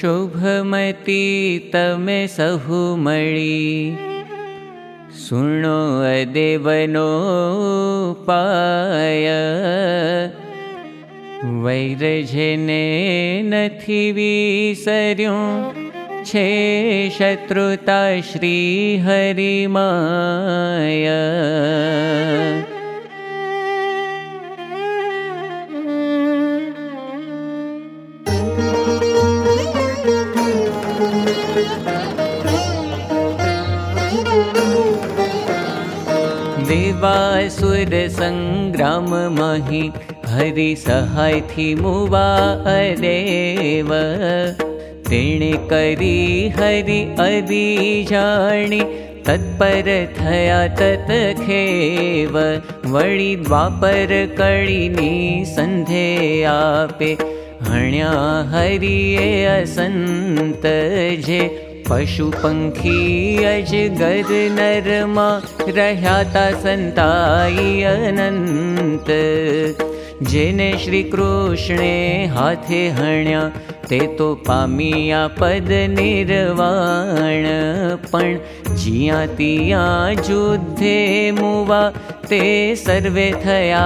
शुभमती तमे सहुमणि सुनो देवनो पाय। वैरजने छे शत्रुता श्री हरि हरि अदि जाणी तत्पर थया तत खेव। वड़ी द्वापर कळीनी संधे आपे हण्या हरिये असंत जे पशु पंखी अजगर नरमा रह्याता संताई अनंत। जेने श्री कृष्णे हाथे हण्या ते तो पामिया पद निर्वाण। पण जिया तिया जुद्धे मुवा ते सर्वे थया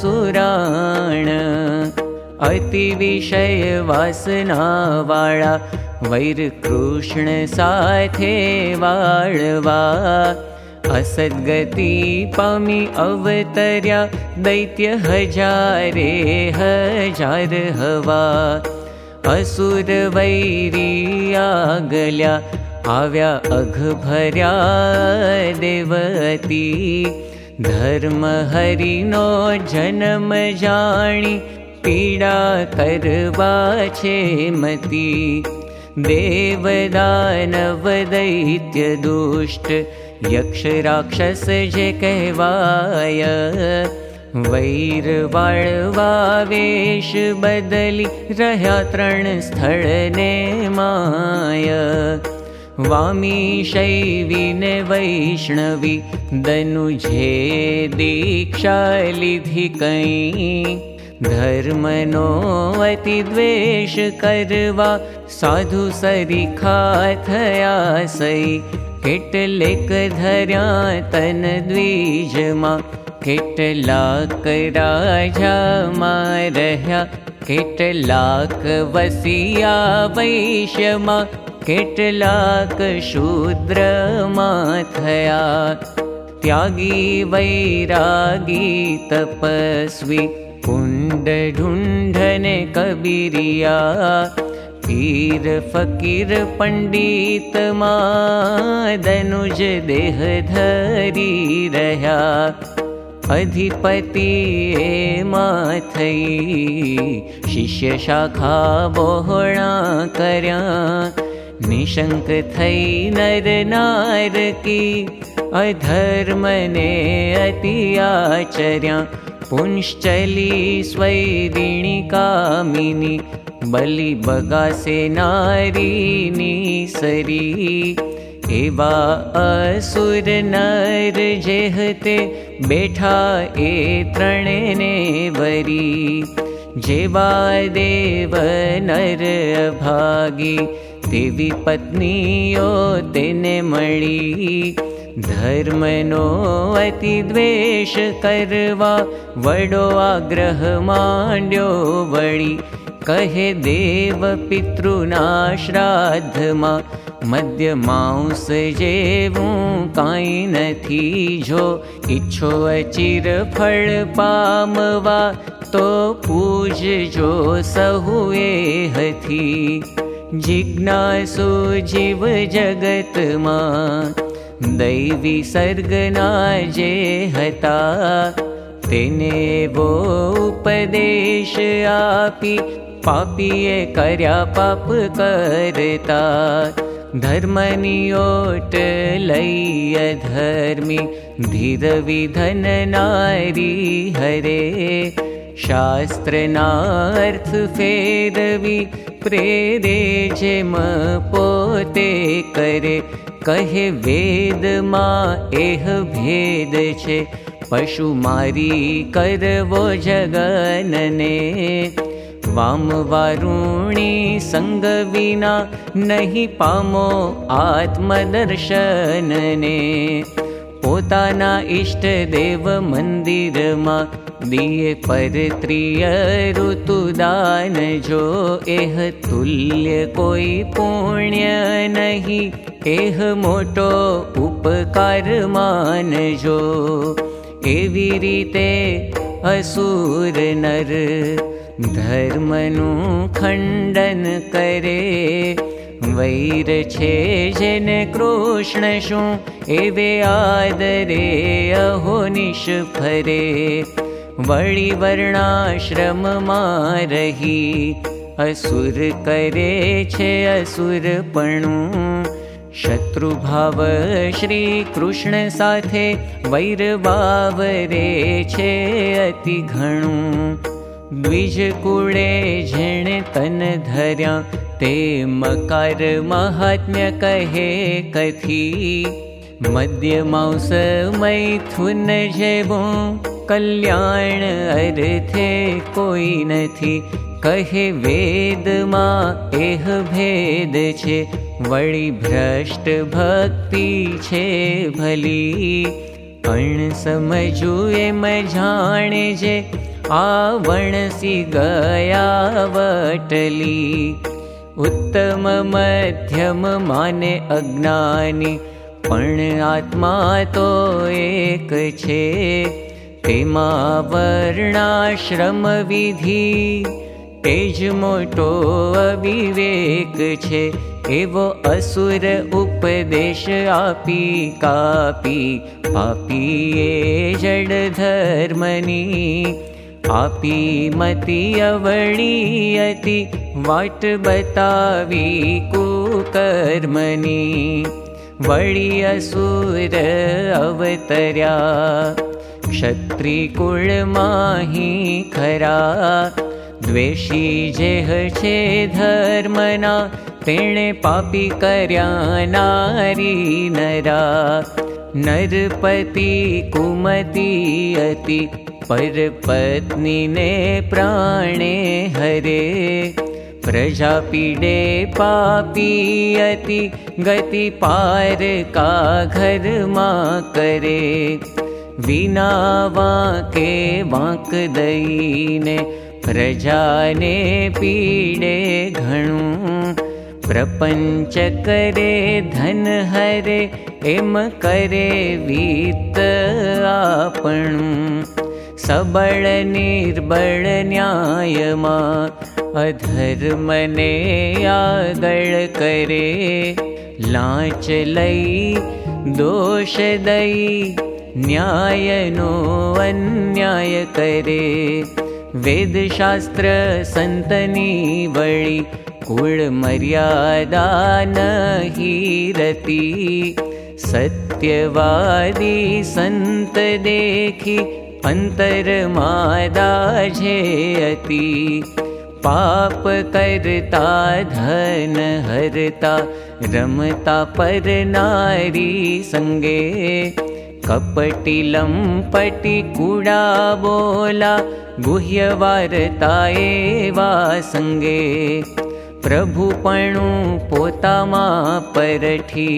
सुराण अति विषय वासना पामी अवतर्या दैत्य हजारे हजार हवा। असुर वैरी आगल्या आव्या अघभर्या देवती। धर्म हरिनो जन्म जाणी पीडा करवा छे मती दुष्ट यक्ष राक्षस जे कहवाय। वैर वेश बदली रह्या तृण स्थल ने माय। वामी शैवी ने वैष्णवी दनुजे दीक्षा लिधि धर्मनो अतिद्वेष करवा साधु सरिखा थया सै केटलेक धर्या तन द्विजमा केटलाक राजा मारह्या केटलाक वसिया वैश्यमा केटलाक शूद्र मा थया त्यागी वैरागी तपस्वी कुण्ड ढूण्ढने कबीरिया पीर फकीर पण्डित मादनुज देह धरी रह्या अधिपति माथई शिष्य शाखा बोहणा कर्या निशंक थई नर नार की अधर्मने अति आचर्या पुंश्चली स्वैरिणी कामिनी बलि बगासे नारीनी सरी। एवा असुर नर जेहते बैठा ए त्रणेने वरी। जेवा देव नर भागी देवी पत्नीयो तेने मळी धर्मनो अतिद्वेष करवा वडो आग्रह माण्ड्यो वळि। कहे देव पितृना श्राद्धमा मध्य मांस जेवूं काई नथी जो इच्छो अचिर फल पामवा तो सहुए हथी। जिज्ञासु जीव जगत मा दैवी सर्गना जे हता। तेने वो उपदेश आपी पापीए कर्या पाप करता। धर्मनियोट लय धर्मी धीर विधन नारी हरे। शास्त्रनार्थ फेरवी प्रेरे पोते करे कहे वेद मा एह भेद पशु मारी करवो जगनने। वाम वारुणी संग विना नहीं पामो आत्मदर्शनने। पोताना इष्ट देव मंदिर मा दिए पर ऋतुदान जो कोई पुण्य नहीं एह मोटो उपकार मान जो एवी रीते असुर नर धर्मनु करे। वैर छे जन कृष्ण शु एवे आदरे अहो निश फरे वळि वर्णाश्रम रही असुर करे छे असुरपणु शत्रुभाव कृष्ण साथे वैर रे छे अति घणु। द्विज कुळे झेण तन धर्या ते मकार महात्म्य कहे कथी। मध्य मांस मैथुन जेवो कल्याण अर्थे कोई नथी कहे वेद मा एह भेद वळी भ्रष्ट भक्ति भली। अण समझू एम जाने जे आवणसी गया वटली। उत्तम मध्यम माने अज्ञानी पण आत्मा तो एक छे। तेमा वर्णाश्रम तेज मोटो अविवेक छे। एवो असुर उपदेश आपी कापी। पापी ए जड़ धर्मनी। आपी मति अवणी अति। वाट बतावी कुकर्मनी। वळी असुर अवतर्या। क्षत्रिकुळमाहि खरा द्वेषी जेह छे धर्मना तेणे पापी कर्या नारी नरा। नरपति कुमती अति परपत्नी ने प्राणे हरे। प्रजापीडे पापी अति गति पार घर मा करे। विना वाके वाक दईने प्रजाने पीडे घणु प्रपंच करे धन हरे एम करे वीत आपणु। सबळ निर्बळ न्यायमा अधर्मने आगळ करे। लाच लई दोष दई न्यायनो अन्याय करे वेदशास्त्र सन्तनी वळि कुळमर्यादा हीरति सत्यवादी सन्त देखि अन्तर्मादा झेयति। पाप करता धन हरता रमता पर नारी संगे कपटि लम्पटि कुडा बोला गुह्यवारता एवा सङ्गे प्रभुपणु पोतामा परठी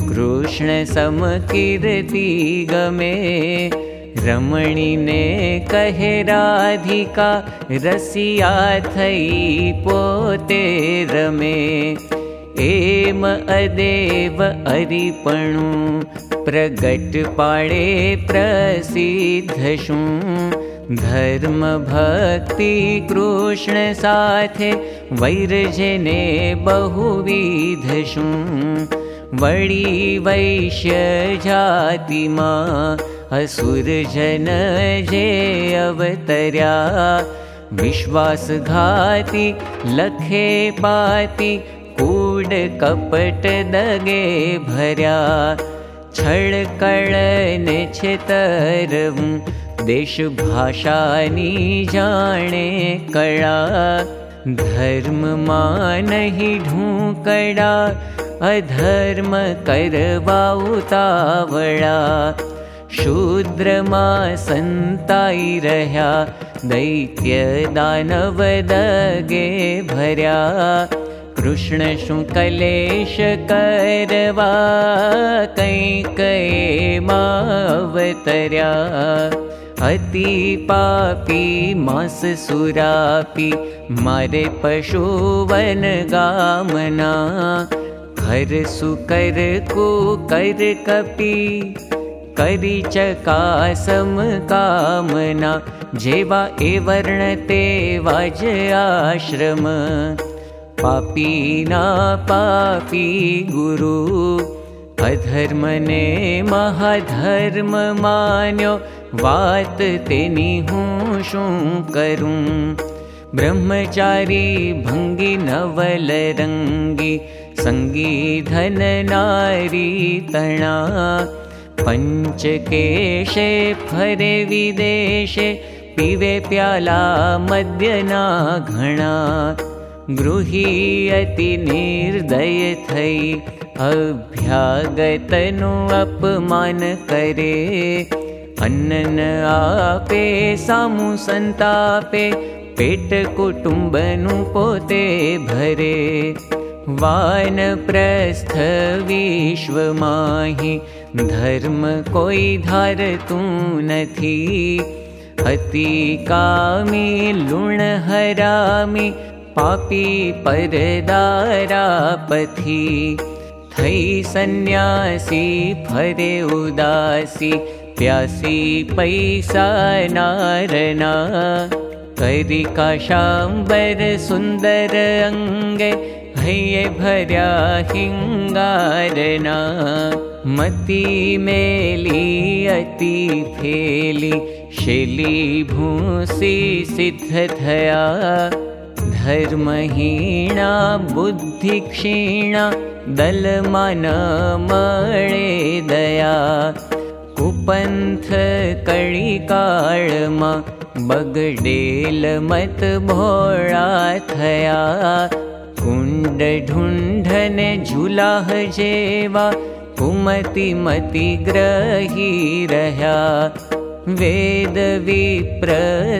कृष्ण समकीर्ति गमे। रमणीने कहे राधिका रसिया थई पोते रमे एम अदेव अरिपणु प्रगट पाडे प्रसिद्धशु धर्म भक्ति कृष्ण साथे वैरजने बहुविधशु वळी वैश्य जातिमा असुर जन जे अवतर्या। विश्वासघाति लखे पाति कूड कपट दगे भर्या छळ कळने छेतरवू देश भाषानी जाणे कळा धर्म मा नहीं ढूंकड़ा अधर्म करवा उतावड़ा शूद्र मा संताई रह्या दैत्य दानव दगे भर्या कृष्ण कलेश करवा कै कै मावतर्या। अति पापी मास सुरापी मारे पशुवन गामना। हर सुकर को कर कपी करी चकासम कामना। जेवा ए वर्ण तेवा ज आश्रम पापी ना पापी गुरु। अधर्म ने महाधर्म मान्यो वात तेनी हूँ शू करूं। ब्रह्मचारी संगी धन नारी तणा। पञ्चकेशे फरे विदेशे पिवे प्याला मद्यना घणा गृही अति निर्दय थै अभ्यागतनु अपमान करे। अन्न आपे सामु संतापे पेट कुटुम्बनु पोते भरे। वान प्रस्थ विश्व धर्म कोई धार तू नथी। अति कामी लुण हरामी पापी परदारा पथी थई सन्यासी फरे उदासी प्यासी पैसा नारना। काशाम्बर सुन्दर अङ्गे हये भर्या हिङ्गारना। मती मेली अति फेली शेली भूसी सिद्ध थया धर्महीणा बुद्धिक्षीणा दलमान मळे दया। कुपन्थ कळिकाळमा बगडेल मत भोळा थया। कुण्ड ढूण्ढने झुलाह जेवा कुमति मति ग्रही रह्या। वेद विप्र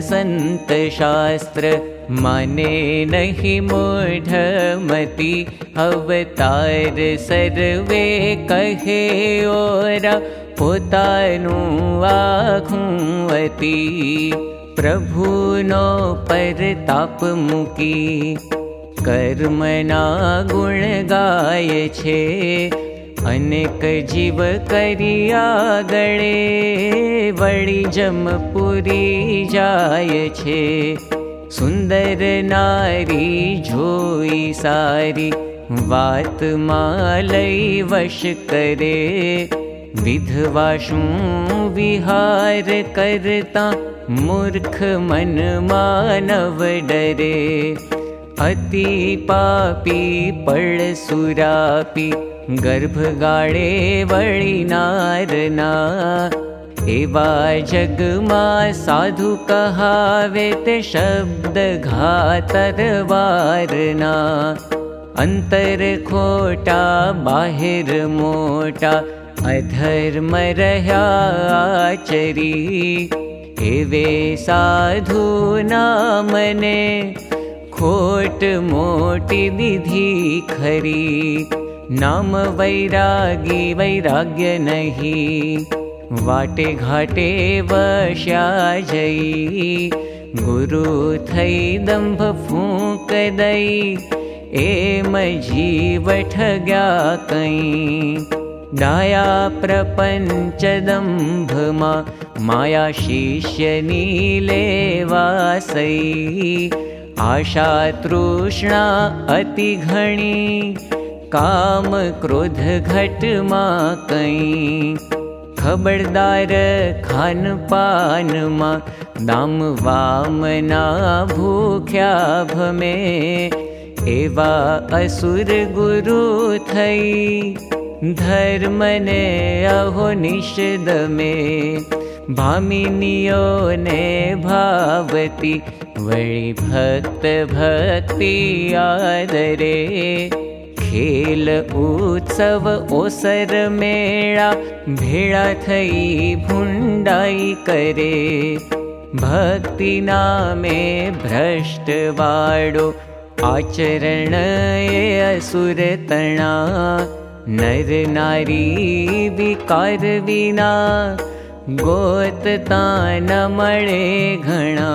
संत शास्त्र माने नहि मूढमति अवतार सर्वे कहे ओरा पोतानु आखूं अति प्रभुनो परताप मुकी। कर्मना गुण गाय छे। अनेक जीव करिया गळे वळी जमपुरी जाय छे सुंदर नारी जोई सारी वात मालई वश करे। विधवाशु विहार करता मूर्ख मन मानव डरे। अति पापी पळ सुरापी गर्भ गाळे वळी नारना एवा जगमा साधु कहावे ते शब्द घातर वारना अंतर खोटा बाहिर मोटा अधर्म रह्या चरी एवे साधु नामने खोट मोटी विधि खरी। नाम वैरागी वैराग्य नहीं वाटे घाटे वश्या जई गुरु थई दंभ फूक दई एम जीव ठग्या कई डाया प्रपञ्चदम्भमा माया शिष्यनीले वासै आशा तृष्णा अतिघणी काम क्रोध घटमा कै खबरदार खान पानमा दाम वामना भूख्या भमे एवा असुर गुरु थई। धर्मने अहो निषद में भामिनियो ने भावती भक्त भक्ति आदरे खेल उत्सव ओसर मेळा भेळा थई भुंडाई करे। भक्ति नामे भ्रष्ट वाडो आचरण असुर तणा। नर नारी विकार विना गोतता न मळे घणा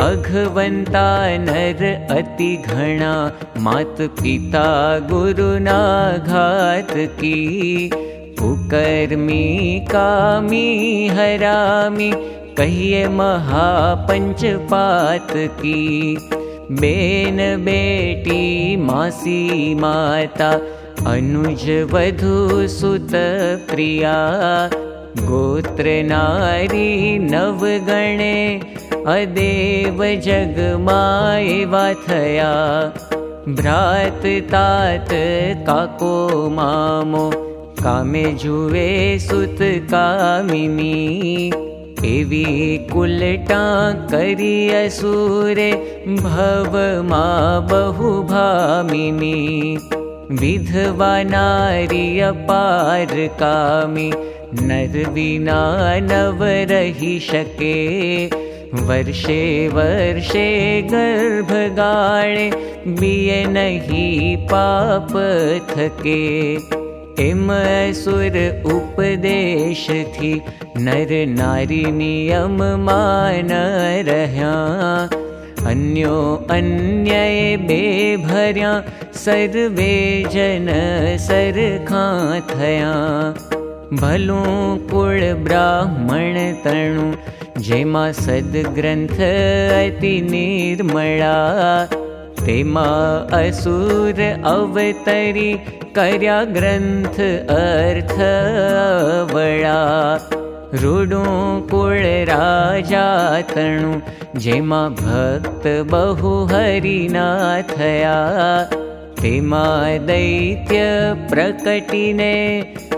अघवन्ता नर अति घणा मात पिता गुरुना घात की। कुकर्मी कामी हरामी कहिए महापंचपात की। बेन बेटी मासी माता अनुज वधु सुत प्रिया। गोत्र नारी नवगणे अदेव जगमाय थया भ्रात तात काको मामो कामे जुवे सुत कामिनी। एवी कुलटा करी असुरे भव मा बहु भामिनी विधवा नारी अपार कामी नर विना नव रही शके वर्षे वर्षे गर्भ गाळे बिये नहीं पाप थके। एम सुर उपदेश थी नर नारी नियम मान रह्या। अन्यो सरखा थया भलू कुल ब्राह्मण तणु जेमा सद्ग्रन्थ अति निर्मला। तेमा असुर अवतरी कर्या ग्रन्थ अर्थ वळा रुडु कुळ राजा तणु जेमा भक्त बहु हरिना थया तेमा दैत्य प्रकटिने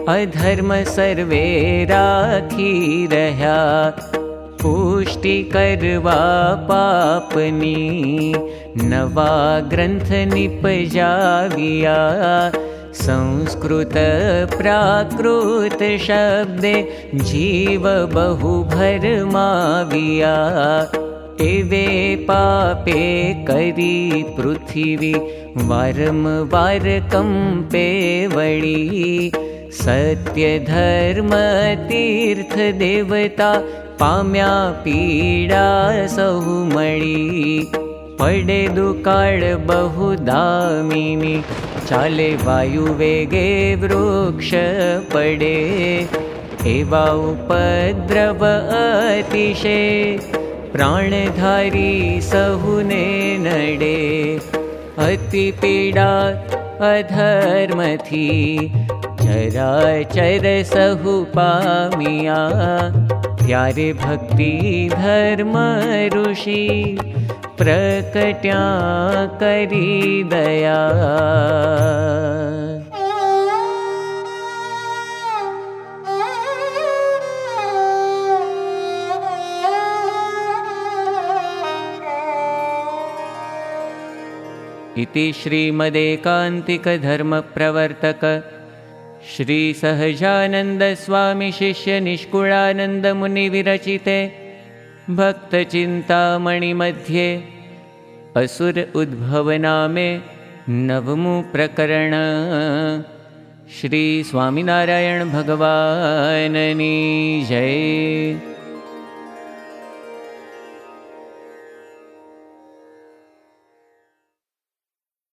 अधर्म सर्वे राखी रह्या पुष्टि करवा पापनी नवा ग्रन्थ निपजाविया संस्कृत प्राकृत शब्दे जीव बहु भरमाविया एवे पापे करी पृथिवी वारम वार कंपे वळी सत्य धर्म तीर्थ देवता पाम्या पीडा मळी पडे दुकाळ बहु दामिनी चाले वायु वेगे वृक्ष पडे। एवा उपद्रव अतिशे प्राणधारी सहुने नडे। अति पीडा अधर्मथी चराचर सहु पामिया। त्यारे भक्ति धर्म ऋषि प्रकट्या करी दया। इति श्रीमदेकान्तिकधर्मप्रवर्तक श्रीसहजानन्दस्वामिशिष्यनिष्कुळानन्दमुनिविरचिते भक्तचिन्तामणिमध्ये असुर उद्भवनामे प्रकरण श्रीस्वामिनारायणभगवाननी जय